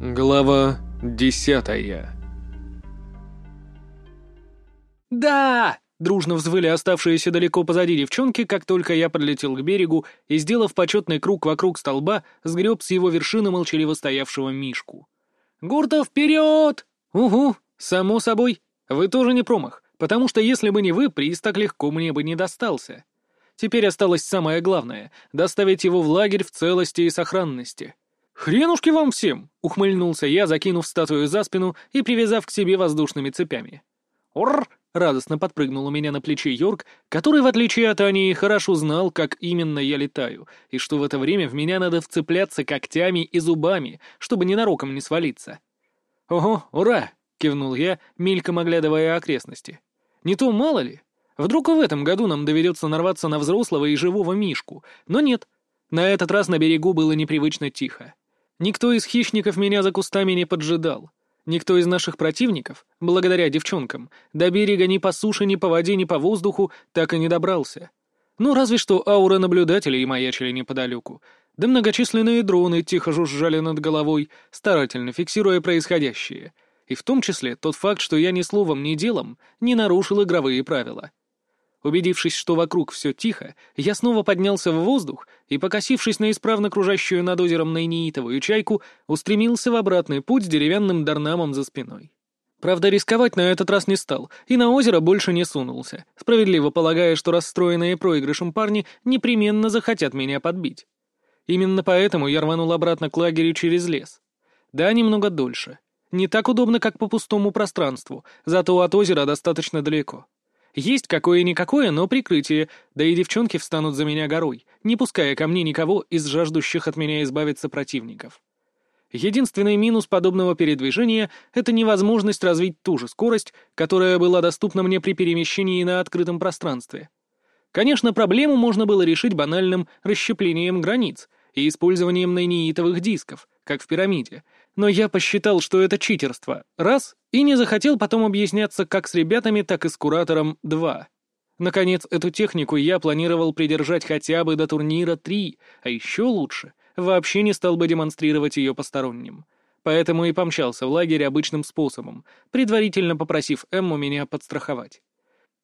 Глава десятая «Да!» — дружно взвыли оставшиеся далеко позади девчонки, как только я подлетел к берегу и, сделав почетный круг вокруг столба, сгреб с его вершины молчаливо стоявшего Мишку. «Гурта, вперед!» «Угу, само собой. Вы тоже не промах, потому что если бы не вы, приз так легко мне бы не достался. Теперь осталось самое главное — доставить его в лагерь в целости и сохранности». «Хренушки вам всем!» — ухмыльнулся я, закинув статую за спину и привязав к себе воздушными цепями. «Орр!» — радостно подпрыгнул у меня на плече Йорк, который, в отличие от Ани, хорошо знал, как именно я летаю, и что в это время в меня надо вцепляться когтями и зубами, чтобы ненароком не свалиться. «Ого, ура!» — кивнул я, мельком оглядывая окрестности. «Не то мало ли. Вдруг в этом году нам доведется нарваться на взрослого и живого Мишку, но нет. На этот раз на берегу было непривычно тихо. Никто из хищников меня за кустами не поджидал. Никто из наших противников, благодаря девчонкам, до берега ни по суше, ни по воде, ни по воздуху так и не добрался. Ну, разве что аура наблюдателей маячили неподалеку, да многочисленные дроны тихо жужжали над головой, старательно фиксируя происходящее. И в том числе тот факт, что я ни словом, ни делом не нарушил игровые правила. Убедившись, что вокруг все тихо, я снова поднялся в воздух и, покосившись на исправно кружащую над озером найнеитовую чайку, устремился в обратный путь с деревянным дарнамом за спиной. Правда, рисковать на этот раз не стал, и на озеро больше не сунулся, справедливо полагая, что расстроенные проигрышем парни непременно захотят меня подбить. Именно поэтому я рванул обратно к лагерю через лес. Да, немного дольше. Не так удобно, как по пустому пространству, зато от озера достаточно далеко. Есть какое-никакое, но прикрытие, да и девчонки встанут за меня горой, не пуская ко мне никого из жаждущих от меня избавиться противников. Единственный минус подобного передвижения — это невозможность развить ту же скорость, которая была доступна мне при перемещении на открытом пространстве. Конечно, проблему можно было решить банальным расщеплением границ и использованием нейнеитовых дисков, как в пирамиде, но я посчитал, что это читерство, раз, и не захотел потом объясняться как с ребятами, так и с куратором, два. Наконец, эту технику я планировал придержать хотя бы до турнира три, а еще лучше, вообще не стал бы демонстрировать ее посторонним. Поэтому и помчался в лагерь обычным способом, предварительно попросив Эмму меня подстраховать.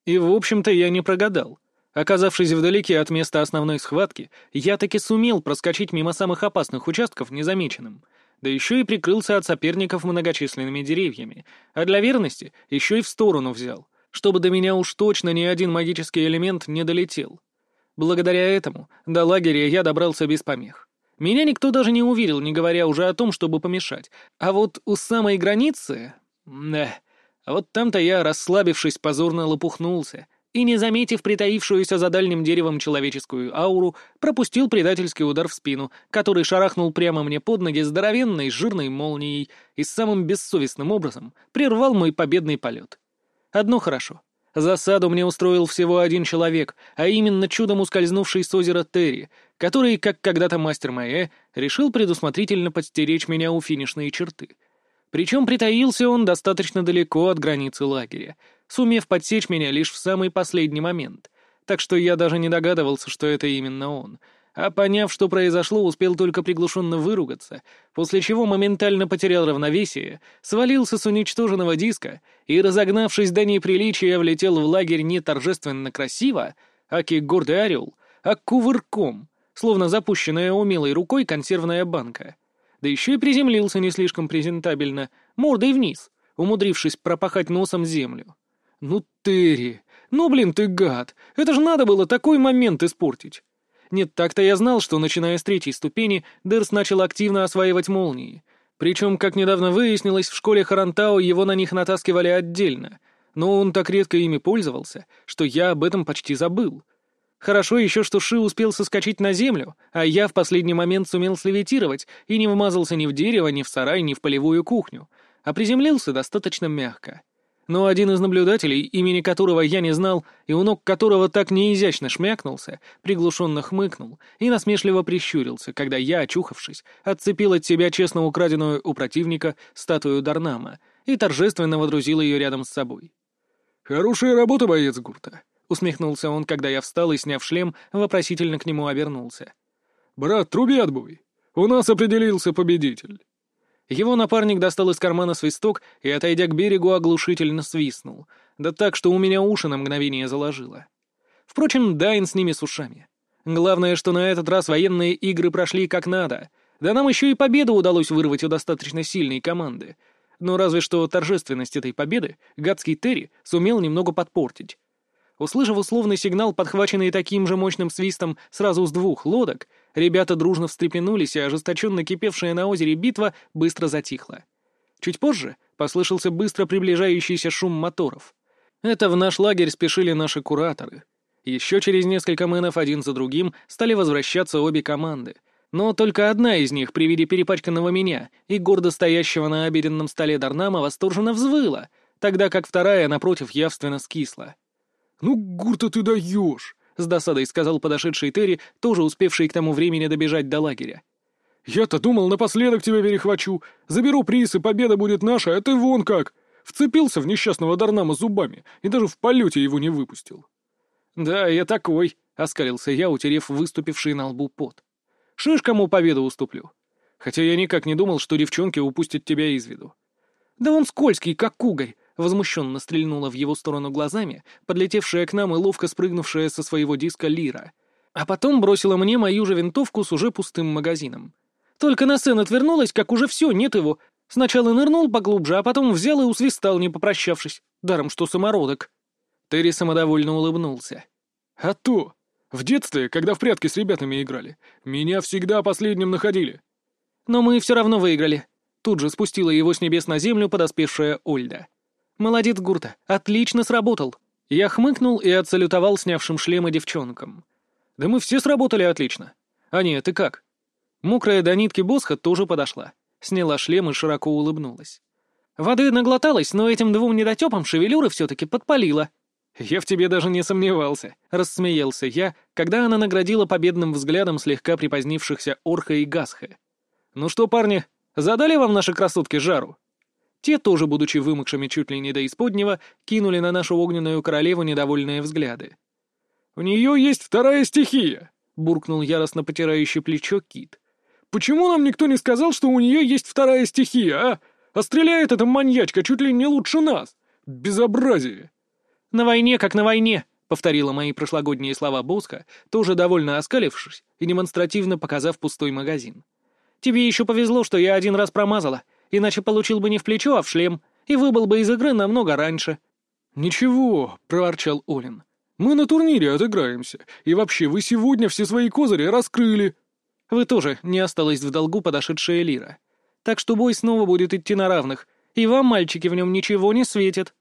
И, в общем-то, я не прогадал. Оказавшись вдалеке от места основной схватки, я таки сумел проскочить мимо самых опасных участков незамеченным — да еще и прикрылся от соперников многочисленными деревьями, а для верности еще и в сторону взял, чтобы до меня уж точно ни один магический элемент не долетел. Благодаря этому до лагеря я добрался без помех. Меня никто даже не уверил, не говоря уже о том, чтобы помешать. А вот у самой границы... Да, а вот там-то я, расслабившись, позорно лопухнулся — и, не заметив притаившуюся за дальним деревом человеческую ауру, пропустил предательский удар в спину, который шарахнул прямо мне под ноги здоровенной жирной молнией и самым бессовестным образом прервал мой победный полет. Одно хорошо. Засаду мне устроил всего один человек, а именно чудом ускользнувший с озера Терри, который, как когда-то мастер Маэ, решил предусмотрительно подстеречь меня у финишной черты. Причем притаился он достаточно далеко от границы лагеря, сумев подсечь меня лишь в самый последний момент, так что я даже не догадывался, что это именно он. А поняв, что произошло, успел только приглушенно выругаться, после чего моментально потерял равновесие, свалился с уничтоженного диска и, разогнавшись до неприличия, влетел в лагерь не торжественно красиво, аки гордый орел, а кувырком, словно запущенная умелой рукой консервная банка. Да еще и приземлился не слишком презентабельно, мордой вниз, умудрившись пропахать носом землю. «Ну, Терри! Ну, блин, ты гад! Это же надо было такой момент испортить!» Нет, так-то я знал, что, начиная с третьей ступени, Дерс начал активно осваивать молнии. Причем, как недавно выяснилось, в школе Харантау его на них натаскивали отдельно. Но он так редко ими пользовался, что я об этом почти забыл. Хорошо еще, что Ши успел соскочить на землю, а я в последний момент сумел слевитировать и не вмазался ни в дерево, ни в сарай, ни в полевую кухню, а приземлился достаточно мягко но один из наблюдателей, имени которого я не знал, и у ног которого так неизящно шмякнулся, приглушенно хмыкнул и насмешливо прищурился, когда я, очухавшись, отцепил от себя честно украденную у противника статую Дарнама и торжественно водрузил ее рядом с собой. «Хорошая работа, боец Гурта», — усмехнулся он, когда я встал и, сняв шлем, вопросительно к нему обернулся. «Брат, труби отбой. У нас определился победитель». Его напарник достал из кармана свисток и, отойдя к берегу, оглушительно свистнул. Да так, что у меня уши на мгновение заложило. Впрочем, Дайн с ними с ушами. Главное, что на этот раз военные игры прошли как надо. Да нам еще и победу удалось вырвать у достаточно сильной команды. Но разве что торжественность этой победы гадский Терри сумел немного подпортить. Услышав условный сигнал, подхваченный таким же мощным свистом сразу с двух лодок, Ребята дружно встрепенулись, и ожесточенно кипевшая на озере битва быстро затихла. Чуть позже послышался быстро приближающийся шум моторов. Это в наш лагерь спешили наши кураторы. Еще через несколько мэнов один за другим стали возвращаться обе команды. Но только одна из них при виде перепачканного меня и гордо стоящего на обеденном столе Дарнама восторженно взвыла, тогда как вторая, напротив, явственно скисла. «Ну, Гурта, ты даешь!» с досадой сказал подошедший Терри, тоже успевший к тому времени добежать до лагеря. «Я-то думал, напоследок тебя перехвачу. Заберу приз, и победа будет наша, а ты вон как! Вцепился в несчастного Дарнама зубами и даже в полете его не выпустил». «Да, я такой», — оскалился я, утерев выступивший на лбу пот. «Шиш кому победу уступлю. Хотя я никак не думал, что девчонки упустят тебя из виду». «Да он скользкий, как угорь возмущенно стрельнула в его сторону глазами, подлетевшая к нам и ловко спрыгнувшая со своего диска Лира. А потом бросила мне мою же винтовку с уже пустым магазином. Только на сцену отвернулась, как уже все, нет его. Сначала нырнул поглубже, а потом взял и усвистал, не попрощавшись. Даром, что самородок. Терри самодовольно улыбнулся. «А то! В детстве, когда в прятки с ребятами играли, меня всегда последним находили». «Но мы все равно выиграли». Тут же спустила его с небес на землю подоспевшая Ольда. «Молодец, Гурта, отлично сработал!» Я хмыкнул и отсалютовал снявшим шлемы девчонкам. «Да мы все сработали отлично. А нет, ты как?» Мокрая до нитки Босха тоже подошла. Сняла шлем и широко улыбнулась. «Воды наглоталась, но этим двум недотепам шевелюры все-таки подпалила». «Я в тебе даже не сомневался», — рассмеялся я, когда она наградила победным взглядом слегка припозднившихся Орха и Гасха. «Ну что, парни, задали вам наши красотки жару?» Те, тоже будучи вымокшими чуть ли не до исподнего, кинули на нашу огненную королеву недовольные взгляды. «У нее есть вторая стихия!» — буркнул яростно потирающий плечо Кит. «Почему нам никто не сказал, что у нее есть вторая стихия, а? А стреляет эта маньячка чуть ли не лучше нас! Безобразие!» «На войне, как на войне!» — повторила мои прошлогодние слова Боска, тоже довольно оскалившись и демонстративно показав пустой магазин. «Тебе еще повезло, что я один раз промазала, иначе получил бы не в плечо, а в шлем, и выбыл бы из игры намного раньше». «Ничего», — проворчал Олин. «Мы на турнире отыграемся, и вообще вы сегодня все свои козыри раскрыли». «Вы тоже не осталось в долгу подошедшая Лира. Так что бой снова будет идти на равных, и вам, мальчики, в нем ничего не светит».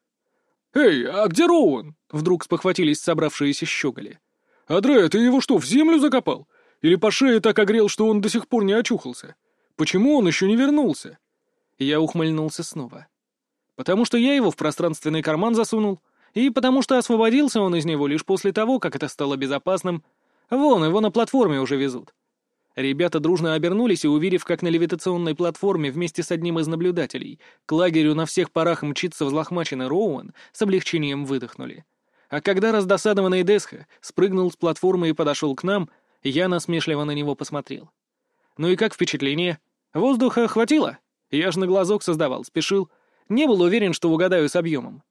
«Эй, а где Роуэн?» — вдруг спохватились собравшиеся щеголи. «Адре, ты его что, в землю закопал? Или по шее так огрел, что он до сих пор не очухался? Почему он еще не вернулся?» Я ухмыльнулся снова. Потому что я его в пространственный карман засунул, и потому что освободился он из него лишь после того, как это стало безопасным. Вон, его на платформе уже везут. Ребята дружно обернулись и, увидев, как на левитационной платформе вместе с одним из наблюдателей к лагерю на всех парах мчится взлохмаченный Роуэн, с облегчением выдохнули. А когда раздосадованный Десха спрыгнул с платформы и подошел к нам, я насмешливо на него посмотрел. «Ну и как впечатление? Воздуха хватило?» Я же на глазок создавал, спешил. Не был уверен, что угадаю с объемом.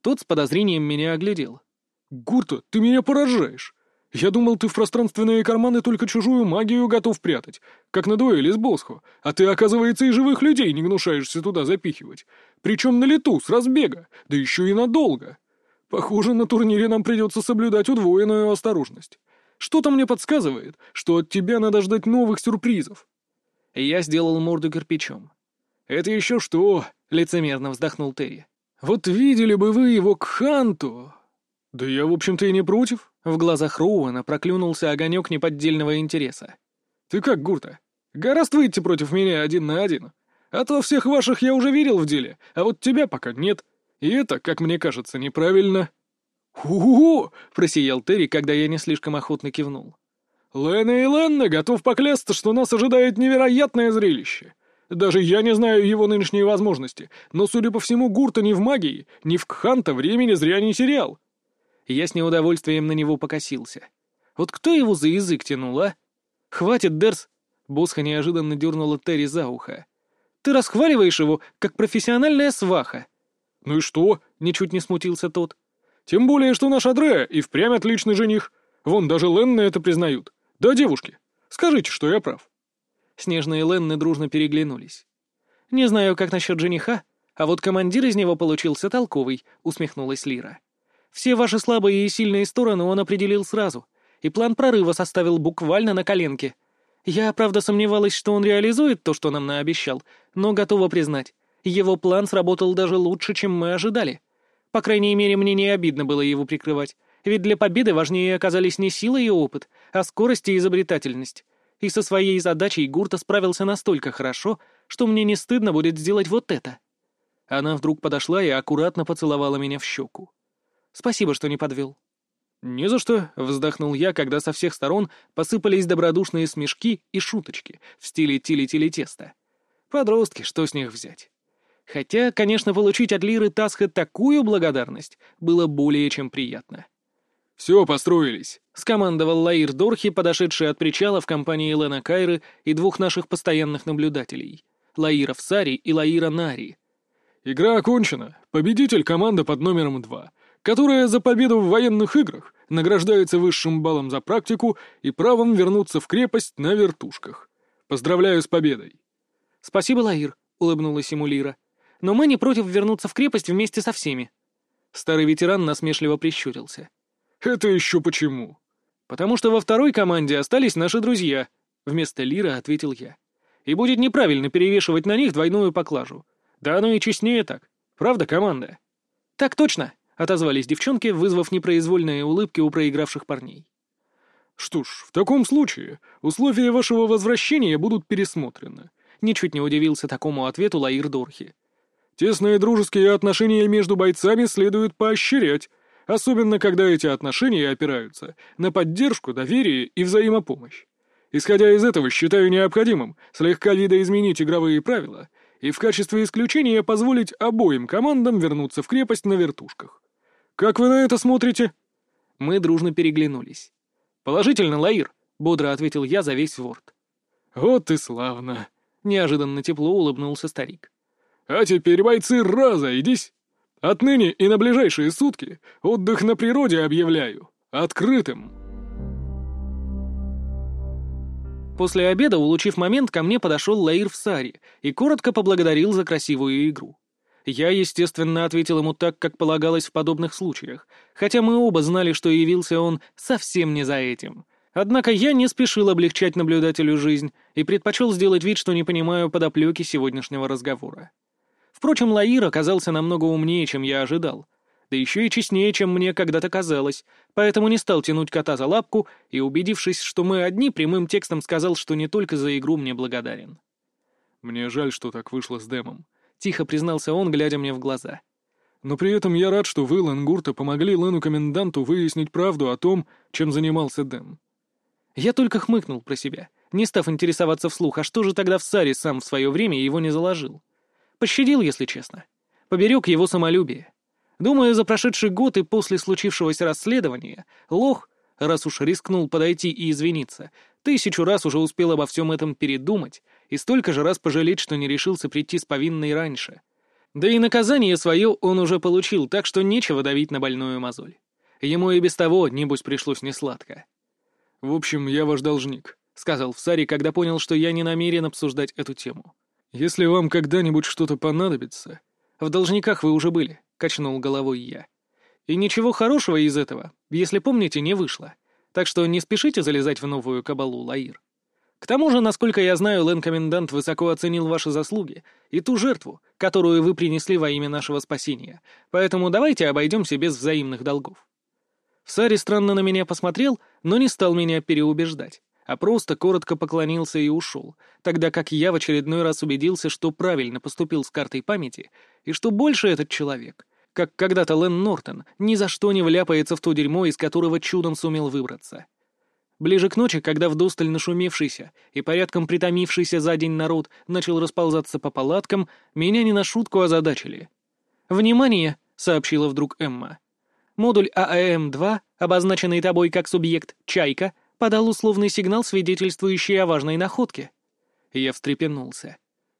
Тот с подозрением меня оглядел. «Гурта, ты меня поражаешь! Я думал, ты в пространственные карманы только чужую магию готов прятать, как на дуэли с Босхо, а ты, оказывается, и живых людей не гнушаешься туда запихивать. Причем на лету, с разбега, да еще и надолго. Похоже, на турнире нам придется соблюдать удвоенную осторожность. Что-то мне подсказывает, что от тебя надо ждать новых сюрпризов». Я сделал морду кирпичом. «Это еще что?» — лицемерно вздохнул Терри. «Вот видели бы вы его к Ханту!» «Да я, в общем-то, и не против». В глазах Роуэна проклюнулся огонек неподдельного интереса. «Ты как, Гурта? Гораздо выйти против меня один на один. А то всех ваших я уже видел в деле, а вот тебя пока нет. И это, как мне кажется, неправильно». «Ху-ху-ху!» — просиял Терри, когда я не слишком охотно кивнул. «Лена и Ленна готов поклясться, что нас ожидает невероятное зрелище. Даже я не знаю его нынешние возможности, но, судя по всему, Гурта ни в магии, ни в Кханта времени зря не терял. Я с неудовольствием на него покосился. Вот кто его за язык тянул, а? Хватит, Дерс! Босха неожиданно дернула Терри за ухо. Ты расхваливаешь его, как профессиональная сваха». «Ну и что?» — ничуть не смутился тот. «Тем более, что наш Адреа и впрямь отличный жених. Вон, даже Ленны это признают. Да, девушки? Скажите, что я прав». Снежные и Ленны дружно переглянулись. «Не знаю, как насчет жениха, а вот командир из него получился толковый», — усмехнулась Лира. «Все ваши слабые и сильные стороны он определил сразу, и план прорыва составил буквально на коленке. Я, правда, сомневалась, что он реализует то, что нам наобещал, но готова признать, его план сработал даже лучше, чем мы ожидали. По крайней мере, мне не обидно было его прикрывать, ведь для победы важнее оказались не сила и опыт, а скорость и изобретательность. И со своей задачей Гурта справился настолько хорошо, что мне не стыдно будет сделать вот это. Она вдруг подошла и аккуратно поцеловала меня в щеку. Спасибо, что не подвел. «Не за что», — вздохнул я, когда со всех сторон посыпались добродушные смешки и шуточки в стиле тили-тили-теста. Подростки, что с них взять? Хотя, конечно, получить от Лиры Тасха такую благодарность было более чем приятно. «Все, построились», — скомандовал Лаир Дорхи, подошедший от причала в компании Лена Кайры и двух наших постоянных наблюдателей — Лаира Всари и Лаира Нари. «Игра окончена. Победитель — команда под номером два которая за победу в военных играх награждается высшим баллом за практику и правом вернуться в крепость на вертушках. Поздравляю с победой!» «Спасибо, Лаир», — улыбнулась ему Лира. «Но мы не против вернуться в крепость вместе со всеми». Старый ветеран насмешливо прищурился. «Это еще почему?» «Потому что во второй команде остались наши друзья», — вместо Лира ответил я. «И будет неправильно перевешивать на них двойную поклажу. Да оно и честнее так. Правда, команда?» «Так точно», — отозвались девчонки, вызвав непроизвольные улыбки у проигравших парней. «Что ж, в таком случае условия вашего возвращения будут пересмотрены», — ничуть не удивился такому ответу Лаир Дорхи. «Тесные дружеские отношения между бойцами следует поощрять, особенно когда эти отношения опираются на поддержку, доверие и взаимопомощь. Исходя из этого, считаю необходимым слегка видоизменить игровые правила и в качестве исключения позволить обоим командам вернуться в крепость на вертушках. Как вы на это смотрите?» Мы дружно переглянулись. «Положительно, Лаир», — бодро ответил я за весь ворд. «Вот и славно», — неожиданно тепло улыбнулся старик. «А теперь, бойцы, разойдись! Отныне и на ближайшие сутки отдых на природе объявляю открытым». После обеда, улучив момент, ко мне подошел Лаир в Саре и коротко поблагодарил за красивую игру. Я, естественно, ответил ему так, как полагалось в подобных случаях, хотя мы оба знали, что явился он совсем не за этим. Однако я не спешил облегчать наблюдателю жизнь и предпочел сделать вид, что не понимаю подоплеки сегодняшнего разговора. Впрочем, Лаир оказался намного умнее, чем я ожидал, да еще и честнее, чем мне когда-то казалось, поэтому не стал тянуть кота за лапку и, убедившись, что мы одни, прямым текстом сказал, что не только за игру мне благодарен. «Мне жаль, что так вышло с Дэмом», тихо признался он, глядя мне в глаза. «Но при этом я рад, что вы, Ленгурта, помогли Лену-коменданту выяснить правду о том, чем занимался Дэм». Я только хмыкнул про себя, не став интересоваться вслух, а что же тогда в Саре сам в свое время его не заложил. Пощадил, если честно. Поберег его самолюбие. Думаю, за прошедший год и после случившегося расследования Лох, раз уж рискнул подойти и извиниться, тысячу раз уже успел обо всем этом передумать и столько же раз пожалеть, что не решился прийти с повинной раньше. Да и наказание свое он уже получил, так что нечего давить на больную мозоль. Ему и без того, небось, пришлось несладко. «В общем, я ваш должник», — сказал Всари, когда понял, что я не намерен обсуждать эту тему. «Если вам когда-нибудь что-то понадобится...» «В должниках вы уже были», — качнул головой я. «И ничего хорошего из этого, если помните, не вышло. Так что не спешите залезать в новую кабалу, Лаир». К тому же, насколько я знаю, Лэн-комендант высоко оценил ваши заслуги и ту жертву, которую вы принесли во имя нашего спасения, поэтому давайте обойдемся без взаимных долгов». Сари странно на меня посмотрел, но не стал меня переубеждать, а просто коротко поклонился и ушел, тогда как я в очередной раз убедился, что правильно поступил с картой памяти, и что больше этот человек, как когда-то Лэн Нортон, ни за что не вляпается в то дерьмо, из которого чудом сумел выбраться. Ближе к ночи, когда вдосталь нашумевшийся и порядком притомившийся за день народ начал расползаться по палаткам, меня не на шутку озадачили. «Внимание!» — сообщила вдруг Эмма. «Модуль АЭМ-2, обозначенный тобой как субъект «Чайка», подал условный сигнал, свидетельствующий о важной находке». Я встрепенулся.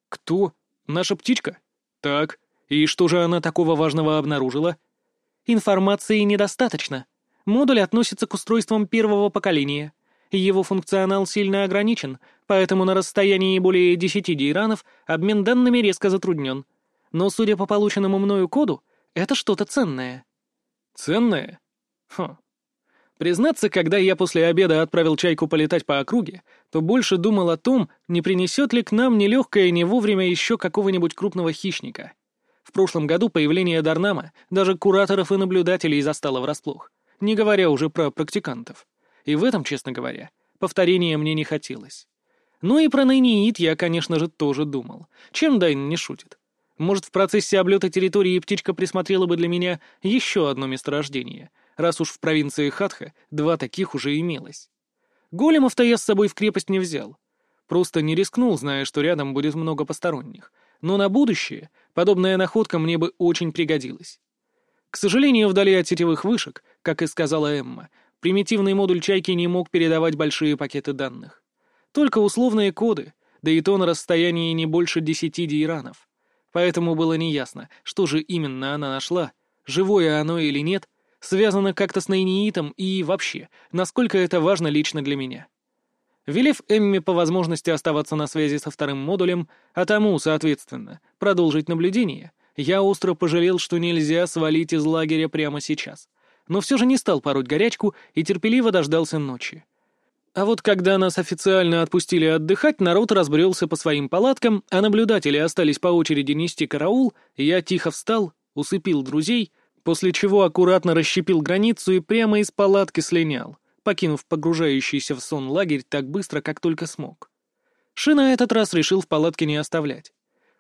«Кто? Наша птичка? Так. И что же она такого важного обнаружила? Информации недостаточно. Модуль относится к устройствам первого поколения. Его функционал сильно ограничен, поэтому на расстоянии более 10 дейранов обмен данными резко затруднен. Но, судя по полученному мною коду, это что-то ценное. Ценное? Хм. Признаться, когда я после обеда отправил чайку полетать по округе, то больше думал о том, не принесет ли к нам нелегкое не вовремя еще какого-нибудь крупного хищника. В прошлом году появление Дарнама даже кураторов и наблюдателей застало врасплох, не говоря уже про практикантов. И в этом, честно говоря, повторения мне не хотелось. Ну и про Найниит я, конечно же, тоже думал. Чем Дайн не шутит? Может, в процессе облета территории птичка присмотрела бы для меня еще одно месторождение, раз уж в провинции Хатха два таких уже имелось. Големов-то я с собой в крепость не взял. Просто не рискнул, зная, что рядом будет много посторонних. Но на будущее подобная находка мне бы очень пригодилась. К сожалению, вдали от сетевых вышек, как и сказала Эмма, примитивный модуль «Чайки» не мог передавать большие пакеты данных. Только условные коды, да и то на расстоянии не больше десяти дейранов. Поэтому было неясно, что же именно она нашла, живое оно или нет, связано как-то с Найниитом и вообще, насколько это важно лично для меня. Велев Эмми по возможности оставаться на связи со вторым модулем, а тому, соответственно, продолжить наблюдение, я остро пожалел, что нельзя свалить из лагеря прямо сейчас. Но все же не стал пороть горячку и терпеливо дождался ночи. А вот когда нас официально отпустили отдыхать, народ разбрелся по своим палаткам, а наблюдатели остались по очереди нести караул, я тихо встал, усыпил друзей, после чего аккуратно расщепил границу и прямо из палатки слинял, покинув погружающийся в сон лагерь так быстро, как только смог. Шина этот раз решил в палатке не оставлять.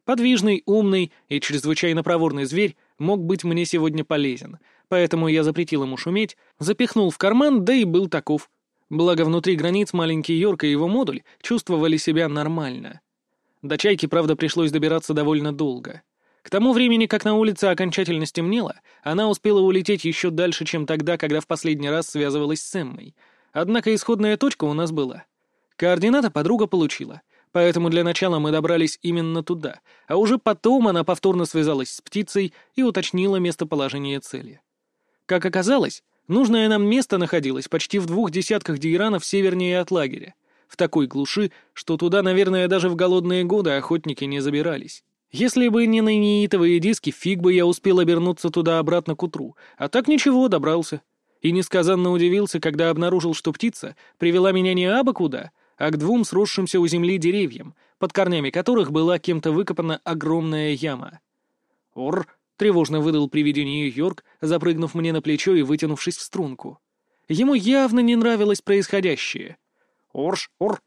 Подвижный, умный и чрезвычайно проворный зверь мог быть мне сегодня полезен, поэтому я запретил ему шуметь, запихнул в карман, да и был таков — Благо, внутри границ маленький Йорк и его модуль чувствовали себя нормально. До Чайки, правда, пришлось добираться довольно долго. К тому времени, как на улице окончательно стемнело, она успела улететь еще дальше, чем тогда, когда в последний раз связывалась с Эммой. Однако исходная точка у нас была. Координаты подруга получила, поэтому для начала мы добрались именно туда, а уже потом она повторно связалась с птицей и уточнила местоположение цели. Как оказалось, Нужное нам место находилось почти в двух десятках дейранов севернее от лагеря, в такой глуши, что туда, наверное, даже в голодные годы охотники не забирались. Если бы не нейнитовые диски, фиг бы я успел обернуться туда-обратно к утру, а так ничего, добрался. И несказанно удивился, когда обнаружил, что птица привела меня не абы куда, а к двум сросшимся у земли деревьям, под корнями которых была кем-то выкопана огромная яма. «Ор!» Тревожно выдал при виде нее Йорк, запрыгнув мне на плечо и вытянувшись в струнку. Ему явно не нравилось происходящее. «Орш, ор!»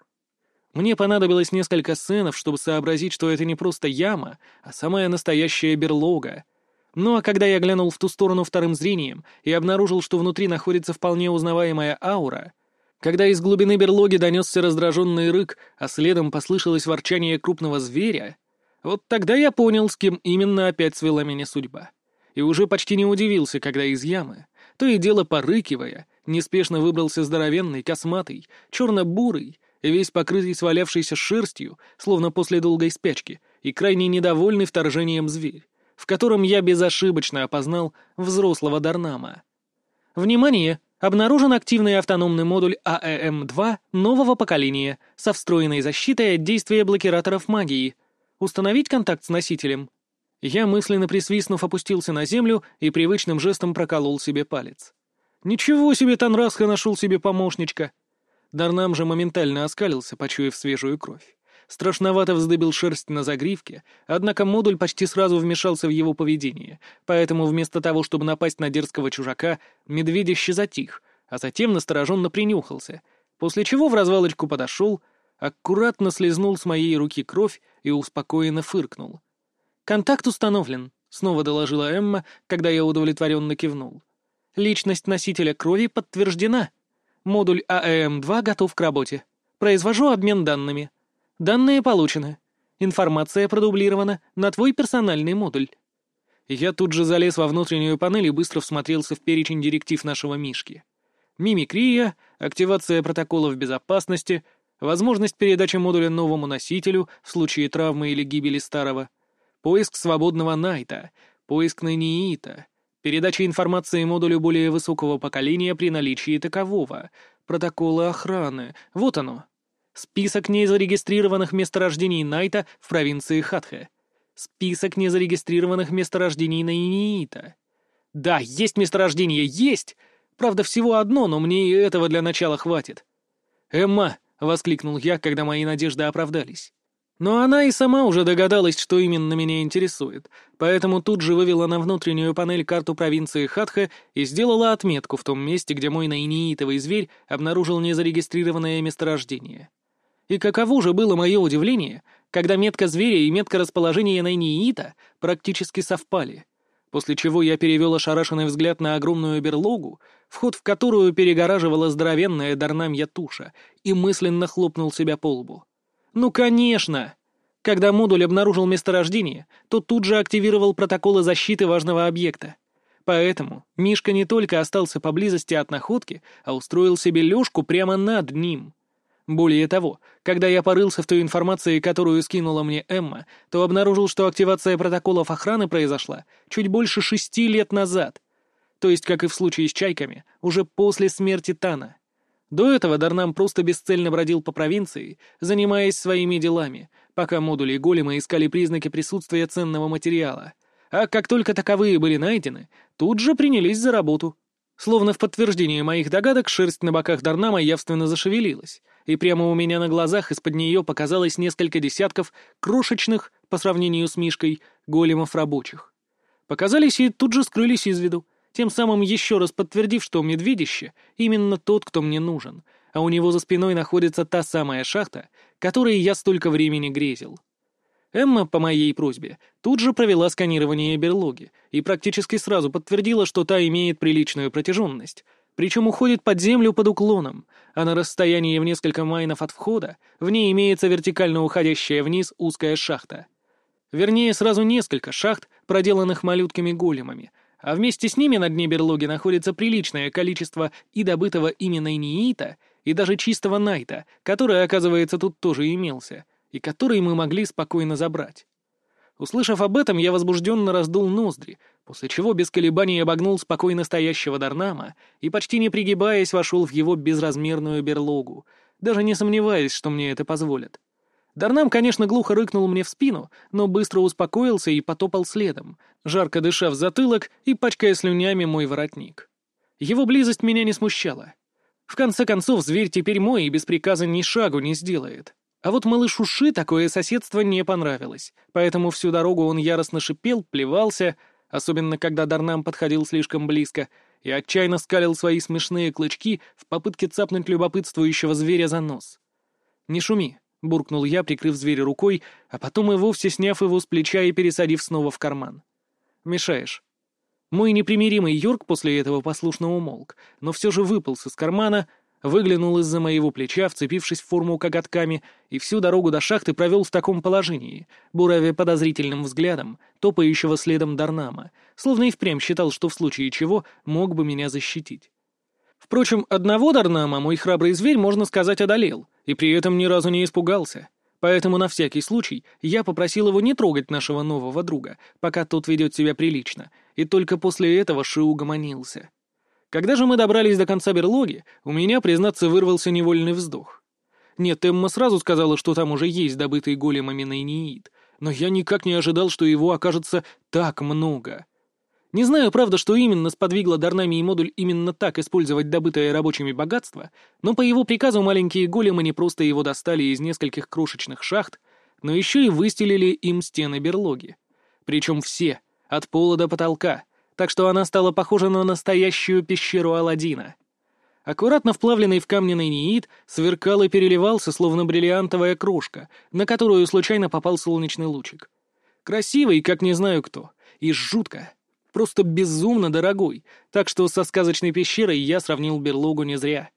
Мне понадобилось несколько сценов, чтобы сообразить, что это не просто яма, а самая настоящая берлога. Ну а когда я глянул в ту сторону вторым зрением и обнаружил, что внутри находится вполне узнаваемая аура, когда из глубины берлоги донесся раздраженный рык, а следом послышалось ворчание крупного зверя, вот тогда я понял, с кем именно опять свела меня судьба. И уже почти не удивился, когда из ямы, то и дело порыкивая, неспешно выбрался здоровенный, косматый, черно-бурый, весь покрытый свалявшейся шерстью, словно после долгой спячки, и крайне недовольный вторжением зверь, в котором я безошибочно опознал взрослого Дарнама. Внимание! Обнаружен активный автономный модуль АЭМ-2 нового поколения со встроенной защитой от действия блокираторов магии — Установить контакт с носителем. Я, мысленно присвистнув, опустился на землю и привычным жестом проколол себе палец. «Ничего себе, Танрасха нашел себе помощничка!» Дарнам же моментально оскалился, почуяв свежую кровь. Страшновато вздыбил шерсть на загривке, однако модуль почти сразу вмешался в его поведение, поэтому вместо того, чтобы напасть на дерзкого чужака, медведище затих, а затем настороженно принюхался, после чего в развалочку подошел — аккуратно слезнул с моей руки кровь и успокоенно фыркнул. «Контакт установлен», — снова доложила Эмма, когда я удовлетворенно кивнул. «Личность носителя крови подтверждена. Модуль АЭМ-2 готов к работе. Произвожу обмен данными. Данные получены. Информация продублирована на твой персональный модуль». Я тут же залез во внутреннюю панель и быстро всмотрелся в перечень директив нашего Мишки. Мимикрия, активация протоколов безопасности — возможность передачи модуля новому носителю в случае травмы или гибели старого, поиск свободного Найта, поиск Наниита, передача информации модулю более высокого поколения при наличии такового, протоколы охраны, вот оно. Список незарегистрированных месторождений Найта в провинции Хатхе. Список незарегистрированных месторождений Наиниита. Да, есть месторождение, есть! Правда, всего одно, но мне и этого для начала хватит. «Эмма!» — воскликнул я, когда мои надежды оправдались. Но она и сама уже догадалась, что именно меня интересует, поэтому тут же вывела на внутреннюю панель карту провинции Хатха и сделала отметку в том месте, где мой наиниитовый зверь обнаружил незарегистрированное месторождение. И каково же было мое удивление, когда метка зверя и метка расположения наиниита практически совпали, после чего я перевел ошарашенный взгляд на огромную берлогу, вход в которую перегораживала здоровенная дарнамья туша, и мысленно хлопнул себя по лбу. Ну, конечно! Когда модуль обнаружил месторождение, то тут же активировал протоколы защиты важного объекта. Поэтому Мишка не только остался поблизости от находки, а устроил себе лёжку прямо над ним. Более того, когда я порылся в той информации, которую скинула мне Эмма, то обнаружил, что активация протоколов охраны произошла чуть больше шести лет назад. То есть, как и в случае с чайками, уже после смерти Тана. До этого Дарнам просто бесцельно бродил по провинции, занимаясь своими делами, пока модули и голема искали признаки присутствия ценного материала. А как только таковые были найдены, тут же принялись за работу. Словно в подтверждение моих догадок, шерсть на боках Дарнама явственно зашевелилась, и прямо у меня на глазах из-под нее показалось несколько десятков крошечных, по сравнению с Мишкой, големов рабочих. Показались и тут же скрылись из виду, тем самым еще раз подтвердив, что медведище именно тот, кто мне нужен, а у него за спиной находится та самая шахта, которой я столько времени грезил. Эмма, по моей просьбе, тут же провела сканирование берлоги и практически сразу подтвердила, что та имеет приличную протяженность, причем уходит под землю под уклоном, а на расстоянии в несколько майнов от входа в ней имеется вертикально уходящая вниз узкая шахта. Вернее, сразу несколько шахт, проделанных малютками-големами — а вместе с ними на дне берлоги находится приличное количество и добытого именно ниита, и даже чистого найта, который, оказывается, тут тоже имелся, и который мы могли спокойно забрать. Услышав об этом, я возбужденно раздул ноздри, после чего без колебаний обогнул спокойно стоящего Дарнама и, почти не пригибаясь, вошел в его безразмерную берлогу, даже не сомневаясь, что мне это позволят. Дарнам, конечно, глухо рыкнул мне в спину, но быстро успокоился и потопал следом, жарко дыша в затылок и пачкая слюнями мой воротник. Его близость меня не смущала. В конце концов, зверь теперь мой и без приказа ни шагу не сделает. А вот малышу Ши такое соседство не понравилось, поэтому всю дорогу он яростно шипел, плевался, особенно когда Дарнам подходил слишком близко, и отчаянно скалил свои смешные клычки в попытке цапнуть любопытствующего зверя за нос. «Не шуми», — буркнул я, прикрыв зверя рукой, а потом и вовсе сняв его с плеча и пересадив снова в карман. «Мешаешь». Мой непримиримый Йорк после этого послушно умолк, но все же выполз из кармана, выглянул из-за моего плеча, вцепившись в форму коготками, и всю дорогу до шахты провел в таком положении, буравя подозрительным взглядом топающего следом Дарнама, словно и впрямь считал, что в случае чего мог бы меня защитить. Впрочем, одного Дарнама мой храбрый зверь, можно сказать, одолел, и при этом ни разу не испугался. Поэтому на всякий случай я попросил его не трогать нашего нового друга, пока тот ведет себя прилично, и только после этого Ши угомонился. Когда же мы добрались до конца берлоги, у меня, признаться, вырвался невольный вздох. Нет, Эмма сразу сказала, что там уже есть добытый големами найниит, но я никак не ожидал, что его окажется так много. Не знаю, правда, что именно сподвигло Дарнами и модуль именно так использовать добытое рабочими богатство, но по его приказу маленькие големы не просто его достали из нескольких крошечных шахт, но еще и выстелили им стены берлоги. Причем все, от пола до потолка, так что она стала похожа на настоящую пещеру Аладдина. Аккуратно вплавленный в камне неит сверкал и переливался, словно бриллиантовая крошка, на которую случайно попал солнечный лучик. Красивый, как не знаю кто, и жутко, просто безумно дорогой, так что со сказочной пещерой я сравнил берлогу не зря.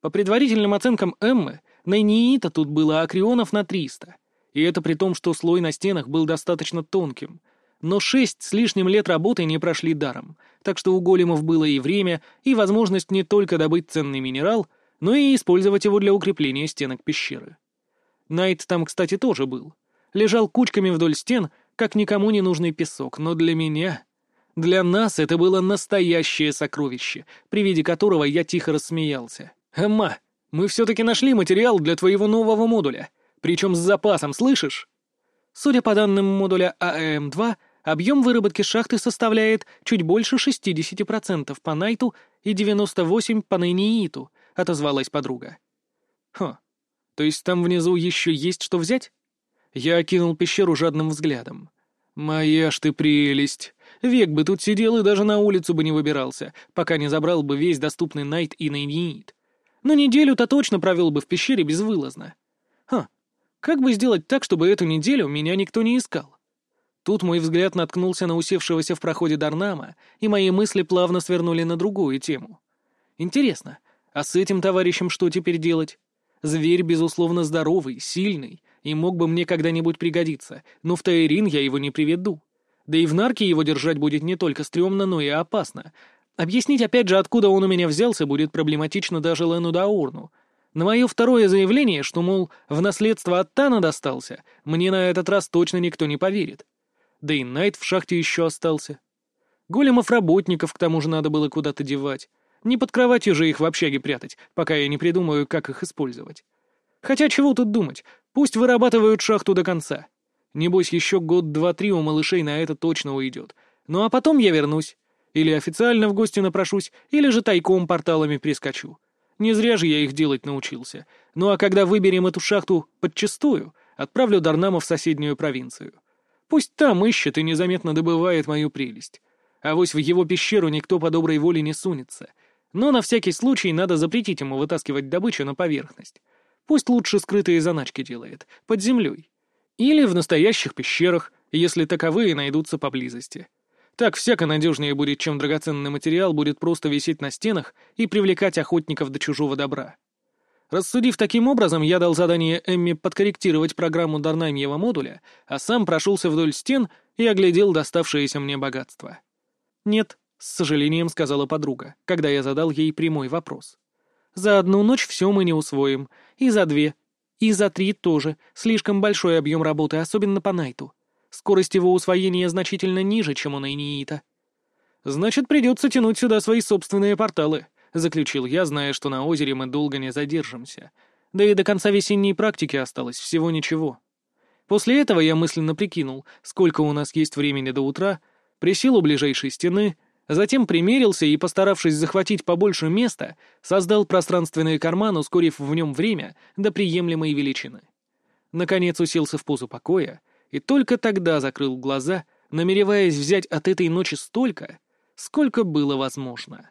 По предварительным оценкам Эммы, Найниита тут было акрионов на 300, и это при том, что слой на стенах был достаточно тонким. Но шесть с лишним лет работы не прошли даром, так что у големов было и время, и возможность не только добыть ценный минерал, но и использовать его для укрепления стенок пещеры. Найт там, кстати, тоже был. Лежал кучками вдоль стен, как никому не нужный песок, но для меня... Для нас это было настоящее сокровище, при виде которого я тихо рассмеялся. «Эмма, мы все-таки нашли материал для твоего нового модуля, причем с запасом, слышишь?» Судя по данным модуля АЭМ-2, объем выработки шахты составляет чуть больше 60% по Найту и 98% по Нейнииту, отозвалась подруга. «Хм, то есть там внизу еще есть что взять?» Я окинул пещеру жадным взглядом. «Моя ж ты прелесть! Век бы тут сидел и даже на улицу бы не выбирался, пока не забрал бы весь доступный Найт и Нейниит. Но неделю-то точно провел бы в пещере безвылазно. Ха, как бы сделать так, чтобы эту неделю меня никто не искал? Тут мой взгляд наткнулся на усевшегося в проходе Дарнама, и мои мысли плавно свернули на другую тему. Интересно, а с этим товарищем что теперь делать? Зверь, безусловно, здоровый, сильный, и мог бы мне когда-нибудь пригодиться, но в Таирин я его не приведу. Да и в нарке его держать будет не только стрёмно, но и опасно. Объяснить опять же, откуда он у меня взялся, будет проблематично даже Лену Даурну. На мое второе заявление, что, мол, в наследство от Тана достался, мне на этот раз точно никто не поверит. Да и Найт в шахте еще остался. Големов-работников к тому же надо было куда-то девать. Не под кроватью же их в общаге прятать, пока я не придумаю, как их использовать. Хотя чего тут думать, Пусть вырабатывают шахту до конца. Небось, еще год-два-три у малышей на это точно уйдет. Ну а потом я вернусь. Или официально в гости напрошусь, или же тайком порталами прискочу. Не зря же я их делать научился. Ну а когда выберем эту шахту подчистую, отправлю Дарнама в соседнюю провинцию. Пусть там ищет и незаметно добывает мою прелесть. А вось в его пещеру никто по доброй воле не сунется. Но на всякий случай надо запретить ему вытаскивать добычу на поверхность. Пусть лучше скрытые заначки делает, под землей. Или в настоящих пещерах, если таковые найдутся поблизости. Так всяко надежнее будет, чем драгоценный материал будет просто висеть на стенах и привлекать охотников до чужого добра. Рассудив таким образом, я дал задание Эмми подкорректировать программу Дарнамьего модуля, а сам прошелся вдоль стен и оглядел доставшееся мне богатство. «Нет», — с сожалением сказала подруга, когда я задал ей прямой вопрос. За одну ночь все мы не усвоим. И за две. И за три тоже. Слишком большой объем работы, особенно по Найту. Скорость его усвоения значительно ниже, чем у Найниита. «Значит, придется тянуть сюда свои собственные порталы», — заключил я, зная, что на озере мы долго не задержимся. Да и до конца весенней практики осталось всего ничего. После этого я мысленно прикинул, сколько у нас есть времени до утра, присел у ближайшей стены, Затем примерился и, постаравшись захватить побольше места, создал пространственный карман, ускорив в нем время до приемлемой величины. Наконец уселся в позу покоя и только тогда закрыл глаза, намереваясь взять от этой ночи столько, сколько было возможно.